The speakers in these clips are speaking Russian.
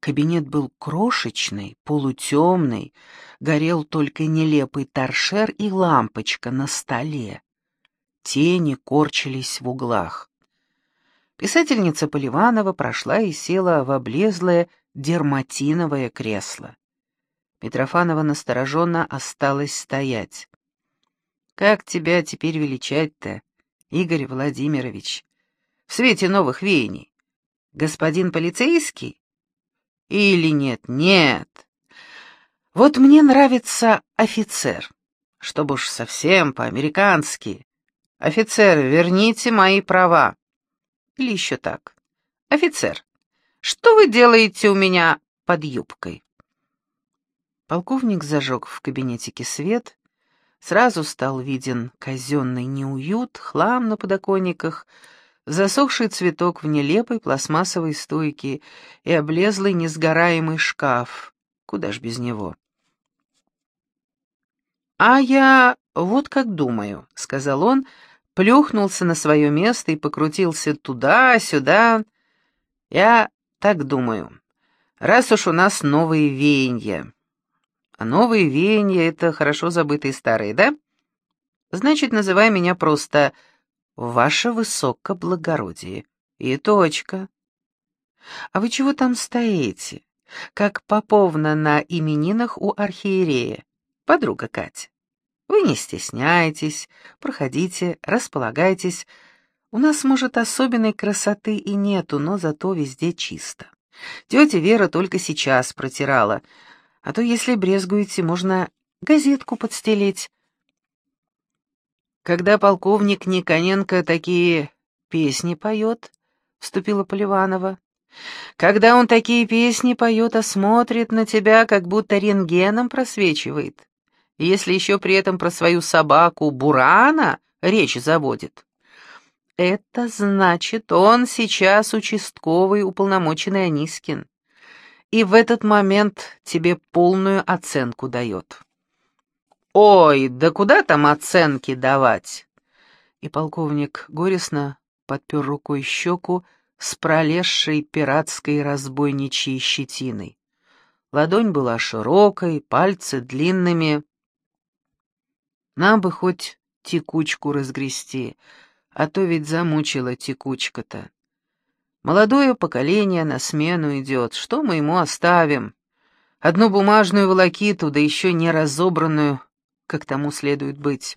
Кабинет был крошечный, полутемный, горел только нелепый торшер и лампочка на столе. Тени корчились в углах. Писательница Поливанова прошла и села в облезлое дерматиновое кресло. Митрофанова настороженно осталась стоять. «Как тебя теперь величать-то, Игорь Владимирович? В свете новых веяний? Господин полицейский? Или нет? Нет. Вот мне нравится офицер, чтобы уж совсем по-американски. Офицер, верните мои права. Или еще так. Офицер, что вы делаете у меня под юбкой? Полковник зажег в кабинетике свет. Сразу стал виден казенный неуют, хлам на подоконниках, засохший цветок в нелепой пластмассовой стойке и облезлый несгораемый шкаф. Куда ж без него? «А я вот как думаю», — сказал он, — плюхнулся на свое место и покрутился туда-сюда. Я так думаю, раз уж у нас новые веяния. А новые веяния — это хорошо забытые старые, да? Значит, называй меня просто «Ваше Высокоблагородие». И точка. А вы чего там стоите? Как поповна на именинах у архиерея. Подруга Катя. Вы не стесняйтесь, проходите, располагайтесь. У нас, может, особенной красоты и нету, но зато везде чисто. Тетя Вера только сейчас протирала, а то, если брезгуете, можно газетку подстелить. Когда полковник Никоненко такие песни поет, — вступила Поливанова, — когда он такие песни поет, а смотрит на тебя, как будто рентгеном просвечивает, если еще при этом про свою собаку Бурана речь заводит. Это значит, он сейчас участковый уполномоченный Анискин. И в этот момент тебе полную оценку дает. «Ой, да куда там оценки давать?» И полковник горестно подпер рукой щеку с пролезшей пиратской разбойничьей щетиной. Ладонь была широкой, пальцы длинными. Нам бы хоть текучку разгрести, а то ведь замучила текучка-то. Молодое поколение на смену идет, что мы ему оставим? Одну бумажную волокиту, да еще не разобранную, как тому следует быть.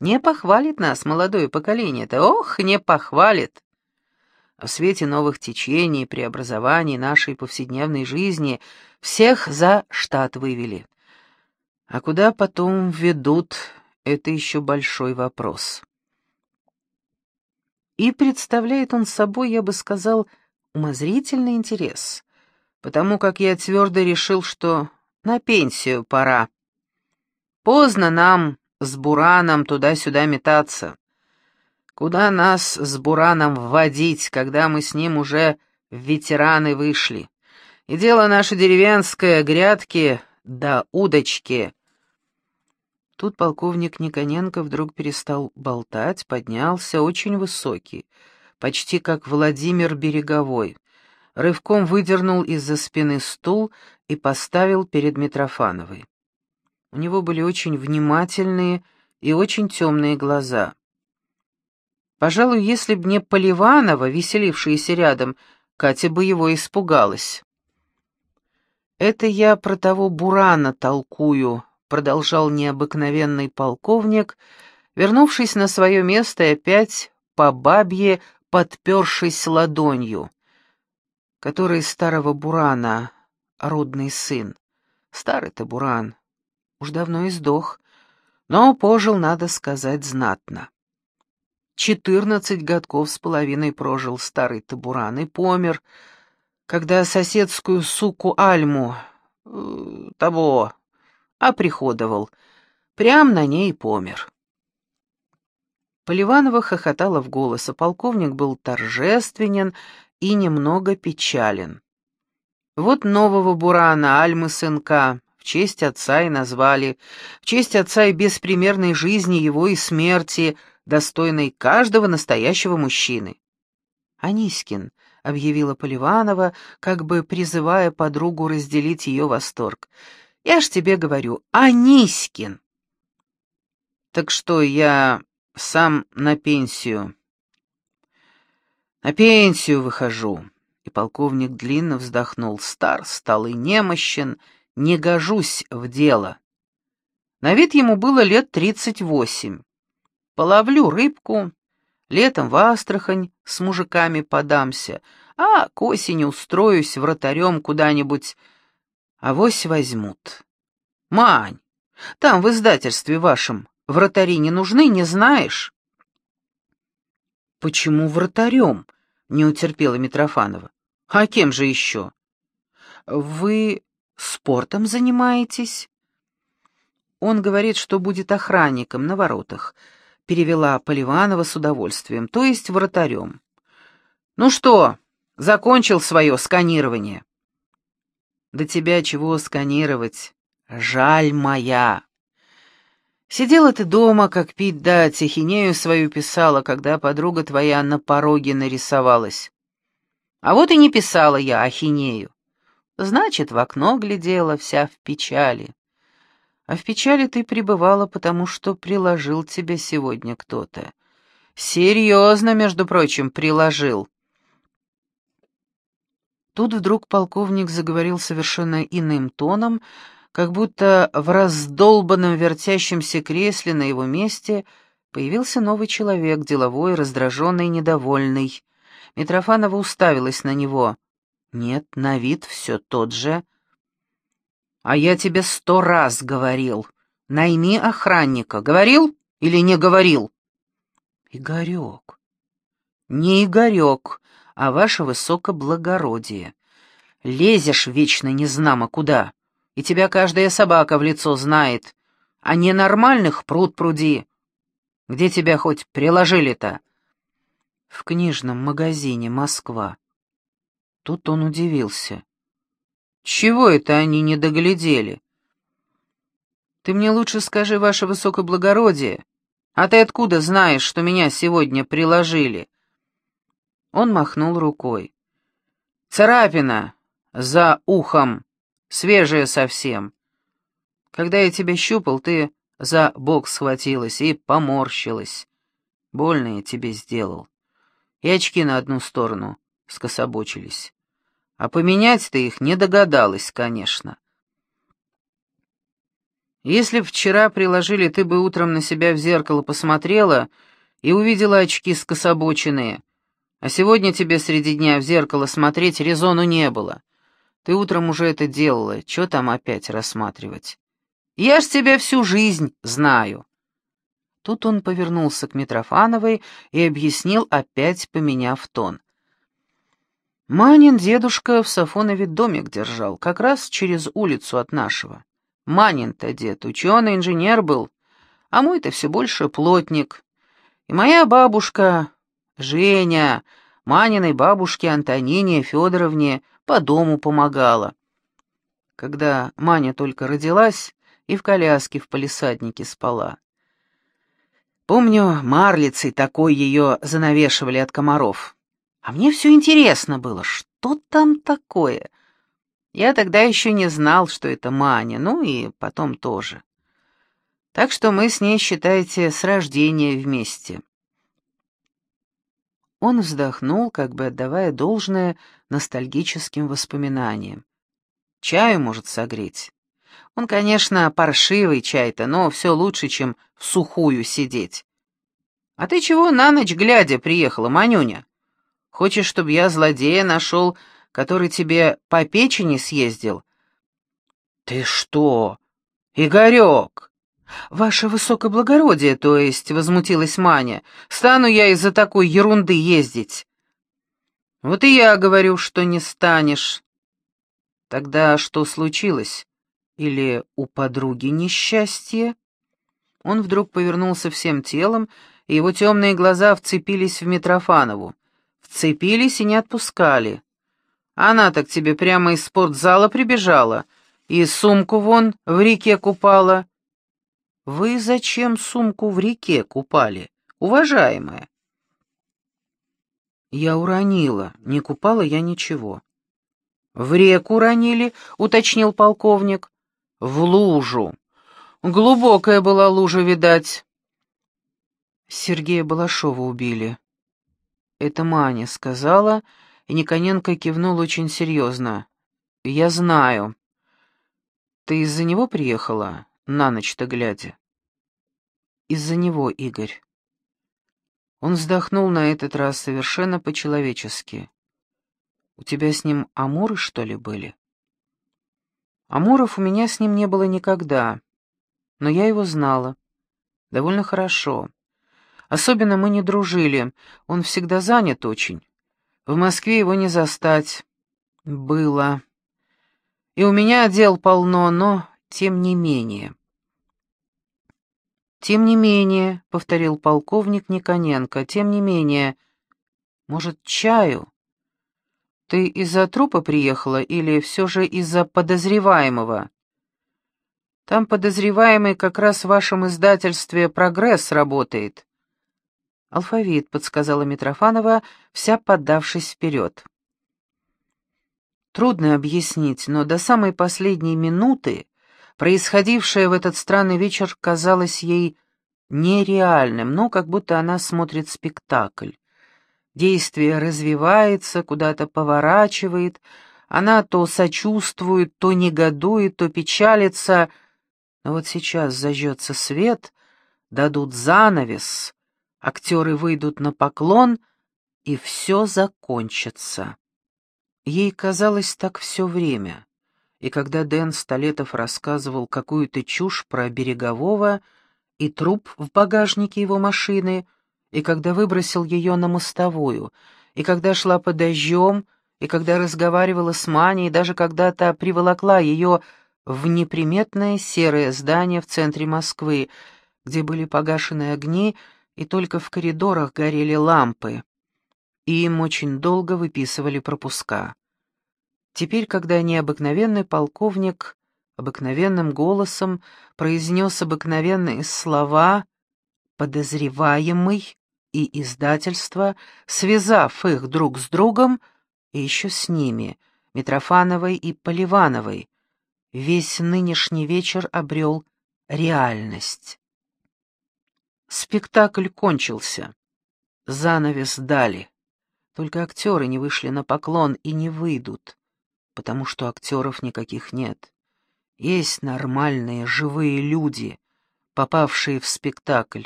Не похвалит нас молодое поколение-то, ох, не похвалит. В свете новых течений, и преобразований нашей повседневной жизни всех за штат вывели. А куда потом ведут, это еще большой вопрос. И представляет он собой, я бы сказал, умозрительный интерес, потому как я твердо решил, что на пенсию пора. Поздно нам с Бураном туда-сюда метаться. Куда нас с Бураном вводить, когда мы с ним уже в ветераны вышли? И дело наше деревенское, грядки да удочки. Тут полковник Никоненко вдруг перестал болтать, поднялся, очень высокий, почти как Владимир Береговой, рывком выдернул из-за спины стул и поставил перед Митрофановой. У него были очень внимательные и очень темные глаза. Пожалуй, если б не Поливанова, веселившаяся рядом, Катя бы его испугалась. «Это я про того Бурана толкую», продолжал необыкновенный полковник, вернувшись на свое место и опять по бабье подпершись ладонью, который старого Бурана, родный сын. Старый-то Буран, уж давно и сдох, но пожил, надо сказать, знатно. Четырнадцать годков с половиной прожил старый табуран и помер, когда соседскую суку Альму, э, того, оприходовал. Прям на ней помер. Поливанова хохотала в голос, а полковник был торжественен и немного печален. Вот нового Бурана, Альмы сынка, честь отца и назвали, в честь отца и беспримерной жизни его и смерти, достойной каждого настоящего мужчины. Анискин, объявила Поливанова, как бы призывая подругу разделить ее восторг. «Я ж тебе говорю, Аниськин!» «Так что, я сам на пенсию?» «На пенсию выхожу!» И полковник длинно вздохнул. Стар, стал и немощен, не гожусь в дело. На вид ему было лет тридцать восемь. Половлю рыбку, летом в Астрахань с мужиками подамся, а к осени устроюсь вратарем куда-нибудь, авось возьмут. Мань, там в издательстве вашем вратари не нужны, не знаешь? Почему вратарем? Не утерпела Митрофанова. А кем же еще? Вы спортом занимаетесь? Он говорит, что будет охранником на воротах перевела Поливанова с удовольствием, то есть вратарем. «Ну что, закончил свое сканирование?» «Да тебя чего сканировать? Жаль моя!» Сидела ты дома, как пить дать, ахинею свою писала, когда подруга твоя на пороге нарисовалась. А вот и не писала я ахинею. Значит, в окно глядела, вся в печали. А в печали ты пребывала, потому что приложил тебя сегодня кто-то. Серьезно, между прочим, приложил. Тут вдруг полковник заговорил совершенно иным тоном, как будто в раздолбанном вертящемся кресле на его месте появился новый человек, деловой, раздраженный, недовольный. Митрофанова уставилась на него. Нет, на вид все тот же — «А я тебе сто раз говорил. Найми охранника. Говорил или не говорил?» «Игорек». «Не Игорек, а ваше высокоблагородие. Лезешь вечно незнамо куда, и тебя каждая собака в лицо знает, а ненормальных пруд пруди. Где тебя хоть приложили-то?» «В книжном магазине Москва». Тут он удивился. Чего это они не доглядели? Ты мне лучше скажи, ваше высокоблагородие, а ты откуда знаешь, что меня сегодня приложили?» Он махнул рукой. «Царапина за ухом, свежая совсем. Когда я тебя щупал, ты за бок схватилась и поморщилась. Больно я тебе сделал. И очки на одну сторону скособочились. А поменять ты их не догадалась, конечно. Если б вчера приложили, ты бы утром на себя в зеркало посмотрела и увидела очки скособоченные. А сегодня тебе среди дня в зеркало смотреть резону не было. Ты утром уже это делала, что там опять рассматривать? Я ж тебя всю жизнь знаю. Тут он повернулся к Митрофановой и объяснил, опять поменяв тон. Манин дедушка в Сафонове домик держал, как раз через улицу от нашего. Манин-то дед ученый инженер был, а мой-то все больше плотник. И моя бабушка, Женя, Маниной бабушке Антонине Федоровне по дому помогала. Когда Маня только родилась и в коляске в палисаднике спала. Помню, марлицей такой ее занавешивали от комаров. А мне все интересно было, что там такое. Я тогда еще не знал, что это Маня, ну и потом тоже. Так что мы с ней, считайте, с рождения вместе. Он вздохнул, как бы отдавая должное ностальгическим воспоминаниям. Чаю может согреть. Он, конечно, паршивый чай-то, но все лучше, чем в сухую сидеть. А ты чего на ночь глядя приехала, Манюня? Хочешь, чтобы я злодея нашел, который тебе по печени съездил?» «Ты что, Игорек?» «Ваше высокоблагородие, то есть», — возмутилась Маня, — «стану я из-за такой ерунды ездить». «Вот и я говорю, что не станешь». «Тогда что случилось? Или у подруги несчастье?» Он вдруг повернулся всем телом, и его темные глаза вцепились в Митрофанову. Вцепились и не отпускали. Она так тебе прямо из спортзала прибежала и сумку вон в реке купала. Вы зачем сумку в реке купали, уважаемая? Я уронила, не купала я ничего. В реку уронили, уточнил полковник. В лужу. Глубокая была лужа, видать. Сергея Балашова убили. Это Маня сказала, и Никоненко кивнул очень серьезно. «Я знаю. Ты из-за него приехала, на ночь-то глядя?» «Из-за него, Игорь». Он вздохнул на этот раз совершенно по-человечески. «У тебя с ним амуры, что ли, были?» Амуров у меня с ним не было никогда, но я его знала. Довольно хорошо. Особенно мы не дружили, он всегда занят очень. В Москве его не застать. Было. И у меня дел полно, но тем не менее. «Тем не менее», — повторил полковник Никоненко, — «тем не менее. Может, чаю?» «Ты из-за трупа приехала или все же из-за подозреваемого?» «Там подозреваемый как раз в вашем издательстве «Прогресс» работает». «Алфавит», — подсказала Митрофанова, вся поддавшись вперед. Трудно объяснить, но до самой последней минуты Происходившее в этот странный вечер казалось ей нереальным, но как будто она смотрит спектакль. Действие развивается, куда-то поворачивает, она то сочувствует, то негодует, то печалится. Но вот сейчас зажжется свет, дадут занавес, актеры выйдут на поклон, и все закончится. Ей казалось так все время и когда Дэн Столетов рассказывал какую-то чушь про Берегового и труп в багажнике его машины, и когда выбросил ее на мостовую, и когда шла под дождем, и когда разговаривала с Маней, и даже когда-то приволокла ее в неприметное серое здание в центре Москвы, где были погашены огни, и только в коридорах горели лампы. И им очень долго выписывали пропуска. Теперь, когда необыкновенный полковник обыкновенным голосом произнес обыкновенные слова «подозреваемый» и «издательство», связав их друг с другом и еще с ними, Митрофановой и Поливановой, весь нынешний вечер обрел реальность. Спектакль кончился. Занавес дали. Только актеры не вышли на поклон и не выйдут потому что актеров никаких нет. Есть нормальные, живые люди, попавшие в спектакль,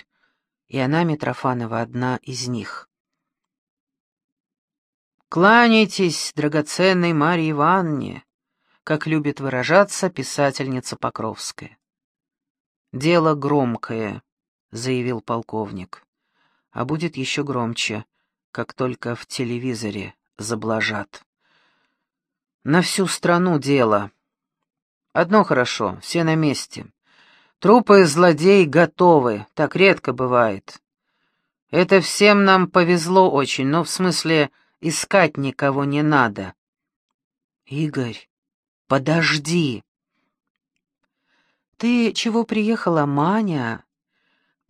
и она, Митрофанова, одна из них. «Кланяйтесь, драгоценной Марье Ивановне», как любит выражаться писательница Покровская. «Дело громкое», — заявил полковник, — «а будет еще громче, как только в телевизоре заблажат». На всю страну дело. Одно хорошо, все на месте. Трупы злодей готовы, так редко бывает. Это всем нам повезло очень, но в смысле искать никого не надо. Игорь, подожди. Ты чего приехала, Маня?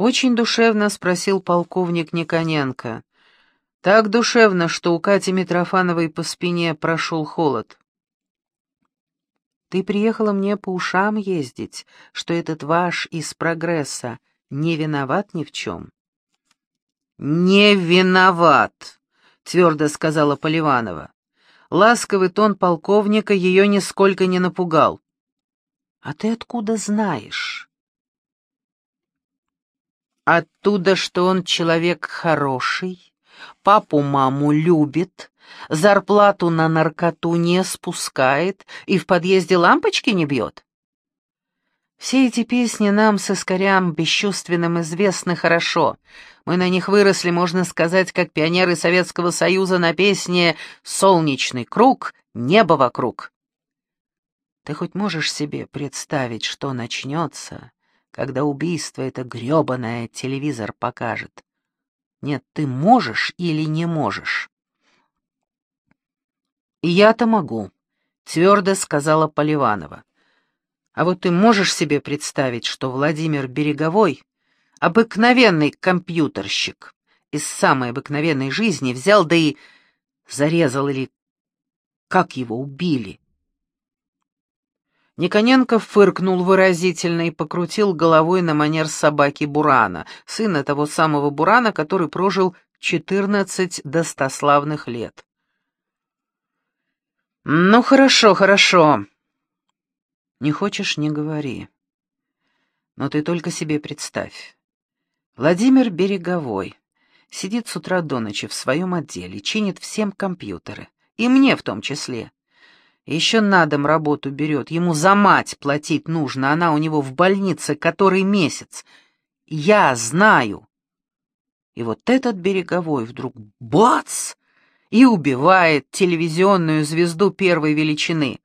Очень душевно спросил полковник Никоненко. Так душевно, что у Кати Митрофановой по спине прошел холод. Ты приехала мне по ушам ездить, что этот ваш из прогресса не виноват ни в чем». «Не виноват», — твердо сказала Поливанова. Ласковый тон полковника ее нисколько не напугал. «А ты откуда знаешь?» «Оттуда, что он человек хороший, папу-маму любит, зарплату на наркоту не спускает и в подъезде лампочки не бьет? Все эти песни нам с искорям бесчувственным известны хорошо. Мы на них выросли, можно сказать, как пионеры Советского Союза на песне «Солнечный круг, небо вокруг». Ты хоть можешь себе представить, что начнется, когда убийство это грёбаное телевизор покажет? Нет, ты можешь или не можешь? «Я-то могу», — твердо сказала Поливанова. «А вот ты можешь себе представить, что Владимир Береговой — обыкновенный компьютерщик, из самой обыкновенной жизни взял, да и зарезал или как его убили. Никоненко фыркнул выразительно и покрутил головой на манер собаки Бурана, сына того самого Бурана, который прожил четырнадцать достославных лет. «Ну, хорошо, хорошо. Не хочешь — не говори. Но ты только себе представь. Владимир Береговой сидит с утра до ночи в своем отделе, чинит всем компьютеры, и мне в том числе. Еще на дом работу берет, ему за мать платить нужно, она у него в больнице который месяц. Я знаю. И вот этот Береговой вдруг бац! И убивает телевизионную звезду первой величины.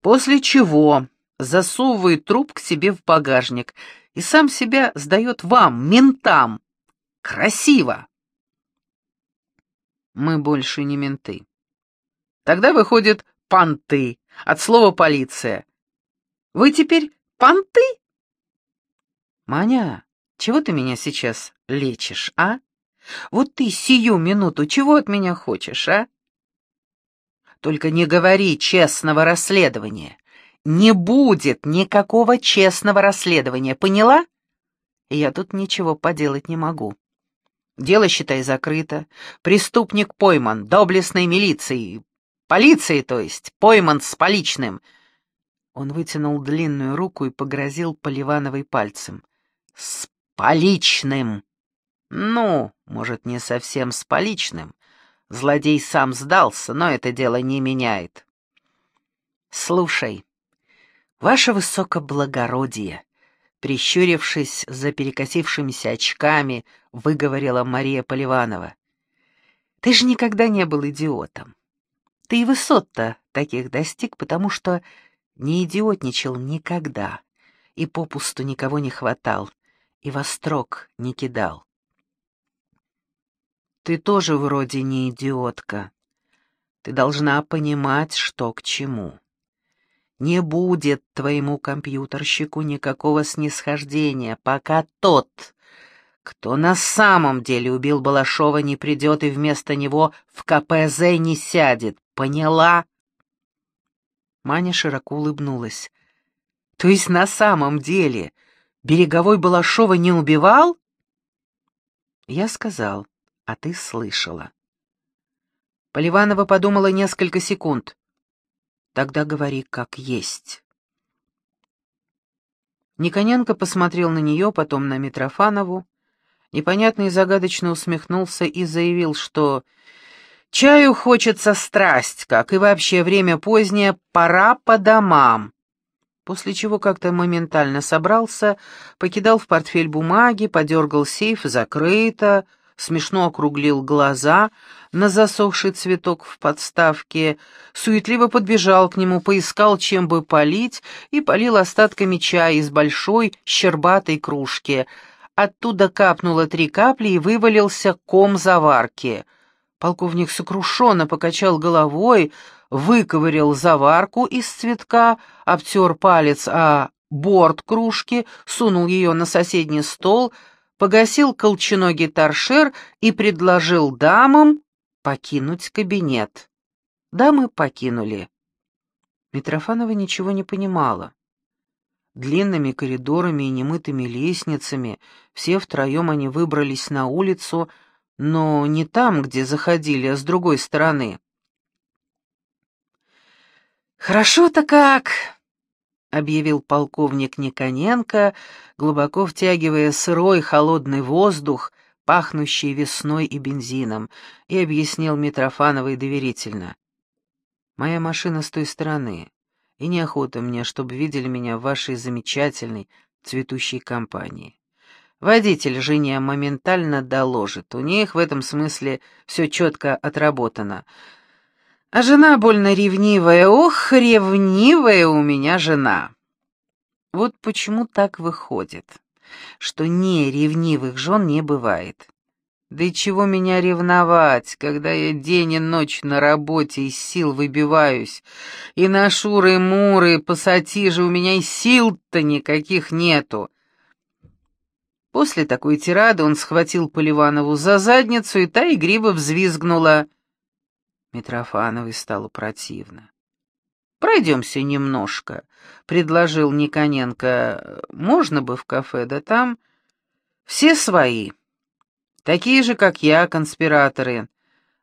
После чего засовывает труп к себе в багажник и сам себя сдает вам, ментам. Красиво! Мы больше не менты. Тогда выходит понты, от слова полиция. Вы теперь понты? Маня, чего ты меня сейчас лечишь, а? Вот ты сию минуту чего от меня хочешь, а? Только не говори честного расследования. Не будет никакого честного расследования, поняла? Я тут ничего поделать не могу. Дело, считай, закрыто. Преступник пойман, доблестной милицией. Полиции, то есть, пойман с поличным. Он вытянул длинную руку и погрозил Поливановой пальцем. С поличным. Ну, может, не совсем с поличным. Злодей сам сдался, но это дело не меняет. Слушай, ваше высокоблагородие, прищурившись за перекосившимися очками, выговорила Мария Поливанова. Ты же никогда не был идиотом. Ты и высот-то таких достиг, потому что не идиотничал никогда, и попусту никого не хватал, и во строк не кидал. Ты тоже вроде не идиотка. Ты должна понимать, что к чему. Не будет твоему компьютерщику никакого снисхождения, пока тот, кто на самом деле убил Балашова, не придет и вместо него в КПЗ не сядет. Поняла?» Маня широко улыбнулась. «То есть на самом деле Береговой Балашова не убивал?» Я сказал а ты слышала. Поливанова подумала несколько секунд. Тогда говори как есть. Никоненко посмотрел на нее, потом на Митрофанову, непонятно и загадочно усмехнулся и заявил, что «Чаю хочется страсть, как и вообще время позднее, пора по домам». После чего как-то моментально собрался, покидал в портфель бумаги, подергал сейф, закрыто, смешно округлил глаза на засохший цветок в подставке, суетливо подбежал к нему, поискал, чем бы полить, и полил остатками чая из большой щербатой кружки. Оттуда капнуло три капли и вывалился ком заварки. Полковник сокрушенно покачал головой, выковырял заварку из цветка, обтер палец о борт кружки, сунул ее на соседний стол — погасил колченогий торшер и предложил дамам покинуть кабинет. Дамы покинули. Митрофанова ничего не понимала. Длинными коридорами и немытыми лестницами все втроем они выбрались на улицу, но не там, где заходили, а с другой стороны. «Хорошо-то как!» объявил полковник Никоненко, глубоко втягивая сырой холодный воздух, пахнущий весной и бензином, и объяснил Митрофановой доверительно. «Моя машина с той стороны, и неохота мне, чтобы видели меня в вашей замечательной цветущей компании. Водитель жене моментально доложит, у них в этом смысле все четко отработано». А жена больно ревнивая, ох, ревнивая у меня жена. Вот почему так выходит, что не ревнивых жен не бывает. Да и чего меня ревновать, когда я день и ночь на работе из сил выбиваюсь, и на шуры-муры, пассатижи у меня и сил-то никаких нету. После такой тирады он схватил Поливанову за задницу, и та игриво взвизгнула. Митрофановой стало противно. «Пройдемся немножко», — предложил Никоненко. «Можно бы в кафе, да там все свои. Такие же, как я, конспираторы.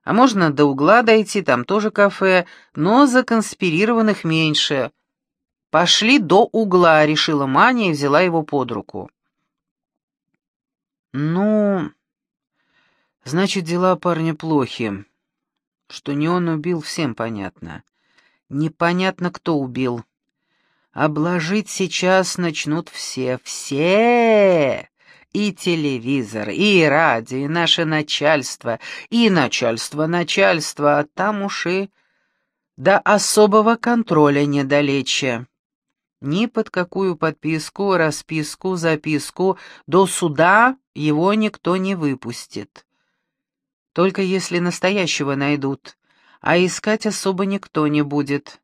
А можно до угла дойти, там тоже кафе, но законспирированных меньше». «Пошли до угла», — решила Маня и взяла его под руку. «Ну, значит, дела парня плохи. Что не он убил, всем понятно. Непонятно, кто убил. Обложить сейчас начнут все, все! И телевизор, и радио, и наше начальство, и начальство начальства, а там уж и до особого контроля недалече. Ни под какую подписку, расписку, записку до суда его никто не выпустит. Только если настоящего найдут, а искать особо никто не будет.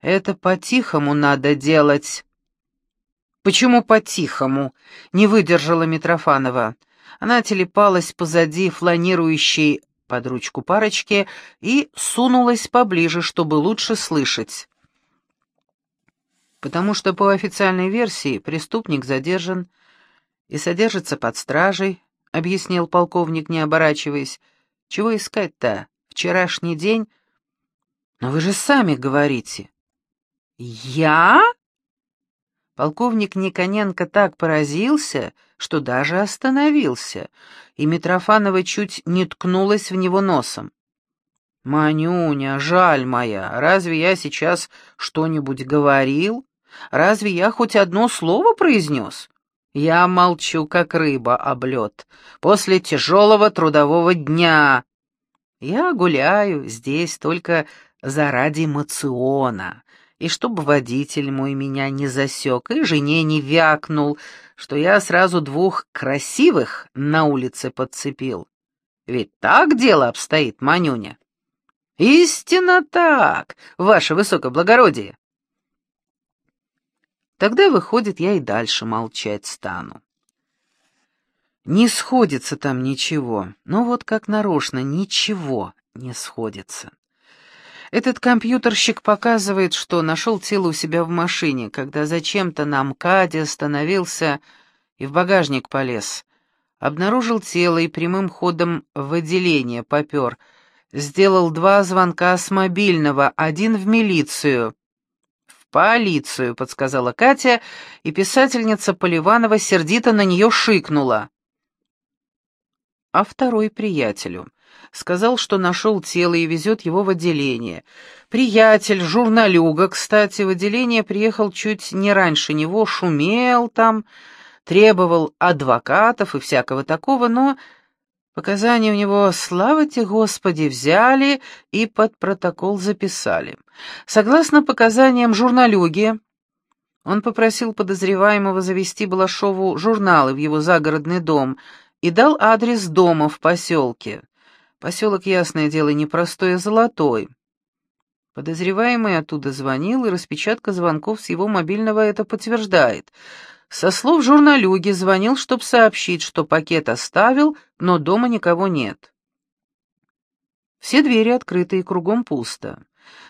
Это по-тихому надо делать. Почему по-тихому? Не выдержала Митрофанова. Она телепалась позади фланирующей под ручку парочки и сунулась поближе, чтобы лучше слышать. Потому что по официальной версии преступник задержан и содержится под стражей, объяснил полковник, не оборачиваясь. Чего искать-то? Вчерашний день? Но вы же сами говорите. Я? Полковник Никоненко так поразился, что даже остановился, и Митрофанова чуть не ткнулась в него носом. «Манюня, жаль моя, разве я сейчас что-нибудь говорил? Разве я хоть одно слово произнес? Я молчу, как рыба об лед, после тяжелого трудового дня. Я гуляю здесь только заради мациона, и чтобы водитель мой меня не засек и жене не вякнул, что я сразу двух красивых на улице подцепил. Ведь так дело обстоит, Манюня. Истинно так, ваше высокоблагородие. Тогда, выходит, я и дальше молчать стану. Не сходится там ничего, ну вот как нарочно, ничего не сходится. Этот компьютерщик показывает, что нашел тело у себя в машине, когда зачем-то на МКАДе остановился и в багажник полез. Обнаружил тело и прямым ходом в отделение попер. Сделал два звонка с мобильного, один в милицию полицию», — подсказала Катя, и писательница Поливанова сердито на нее шикнула. А второй приятелю. Сказал, что нашел тело и везет его в отделение. Приятель, журналюга, кстати, в отделение приехал чуть не раньше него, шумел там, требовал адвокатов и всякого такого, но Показания у него, слава тебе, Господи, взяли и под протокол записали. Согласно показаниям журналюги, он попросил подозреваемого завести Балашову журналы в его загородный дом и дал адрес дома в поселке. Поселок, ясное дело, непростой, а золотой. Подозреваемый оттуда звонил, и распечатка звонков с его мобильного это подтверждает — со слов журналюги звонил, чтобы сообщить, что пакет оставил, но дома никого нет. Все двери открыты и кругом пусто.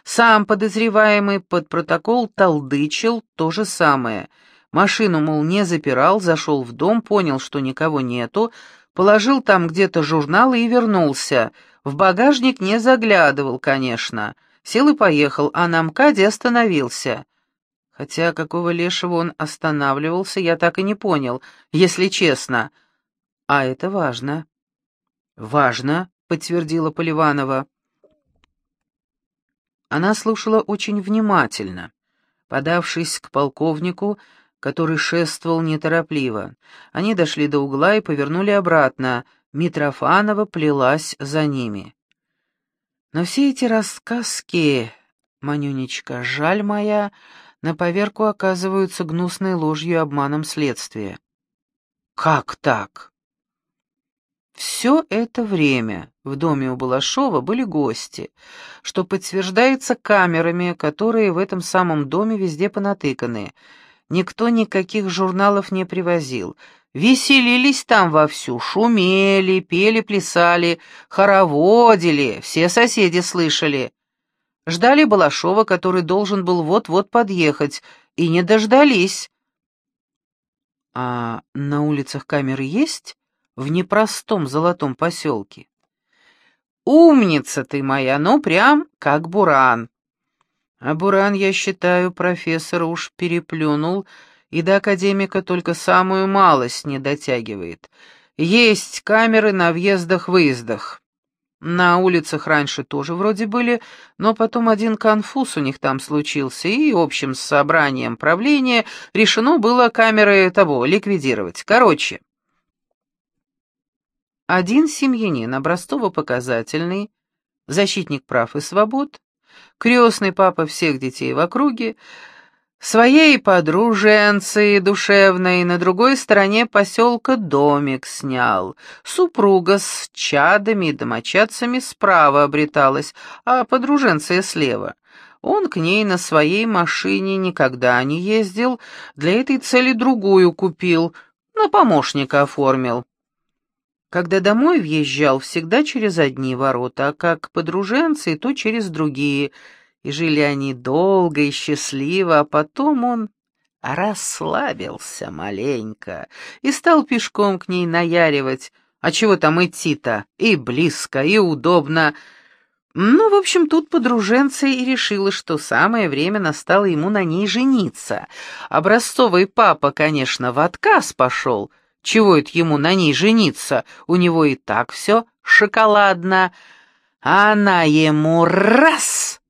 Сам подозреваемый под протокол толдычил то же самое. Машину, мол, не запирал, зашел в дом, понял, что никого нету, положил там где-то журналы и вернулся. В багажник не заглядывал, конечно. Сел и поехал, а на МКАДе остановился. Хотя какого лешего он останавливался, я так и не понял, если честно. А это важно. «Важно», — подтвердила Поливанова. Она слушала очень внимательно, подавшись к полковнику, который шествовал неторопливо. Они дошли до угла и повернули обратно. Митрофанова плелась за ними. Но все эти рассказки, Манюнечка, жаль моя, на поверку оказываются гнусной ложью и обманом следствия. Как так? Все это время в доме у Балашова были гости, что подтверждается камерами, которые в этом самом доме везде понатыканы. никто никаких журналов не привозил. Веселились там вовсю, шумели, пели, плясали, хороводили, все соседи слышали. Ждали Балашова, который должен был вот-вот подъехать, и не дождались. А на улицах камеры есть? В непростом золотом поселке? Умница ты моя, ну прям как Буран. А Буран, я считаю, профессор уж переплюнул, и до академика только самую малость не дотягивает. Есть камеры на въездах-выездах. На улицах раньше тоже вроде были, но потом один конфуз у них там случился, и общим собранием правления решено было камеры того ликвидировать. Короче, один семьянин, образцово-показательный, защитник прав и свобод, крестный папа всех детей в округе, Своей подруженцы душевной на другой стороне поселка домик снял. Супруга с чадами и домочадцами справа обреталась, а подруженция слева. Он к ней на своей машине никогда не ездил, для этой цели другую купил, на помощника оформил. Когда домой въезжал, всегда через одни ворота, а как подруженцы, то через другие — и жили они долго и счастливо, а потом он расслабился маленько и стал пешком к ней наяривать. А чего там идти-то? И близко, и удобно. Ну, в общем, тут подруженца и решила, что самое время настало ему на ней жениться. Образцовый папа, конечно, в отказ пошел. Чего это ему на ней жениться? У него и так все шоколадно. А она ему раз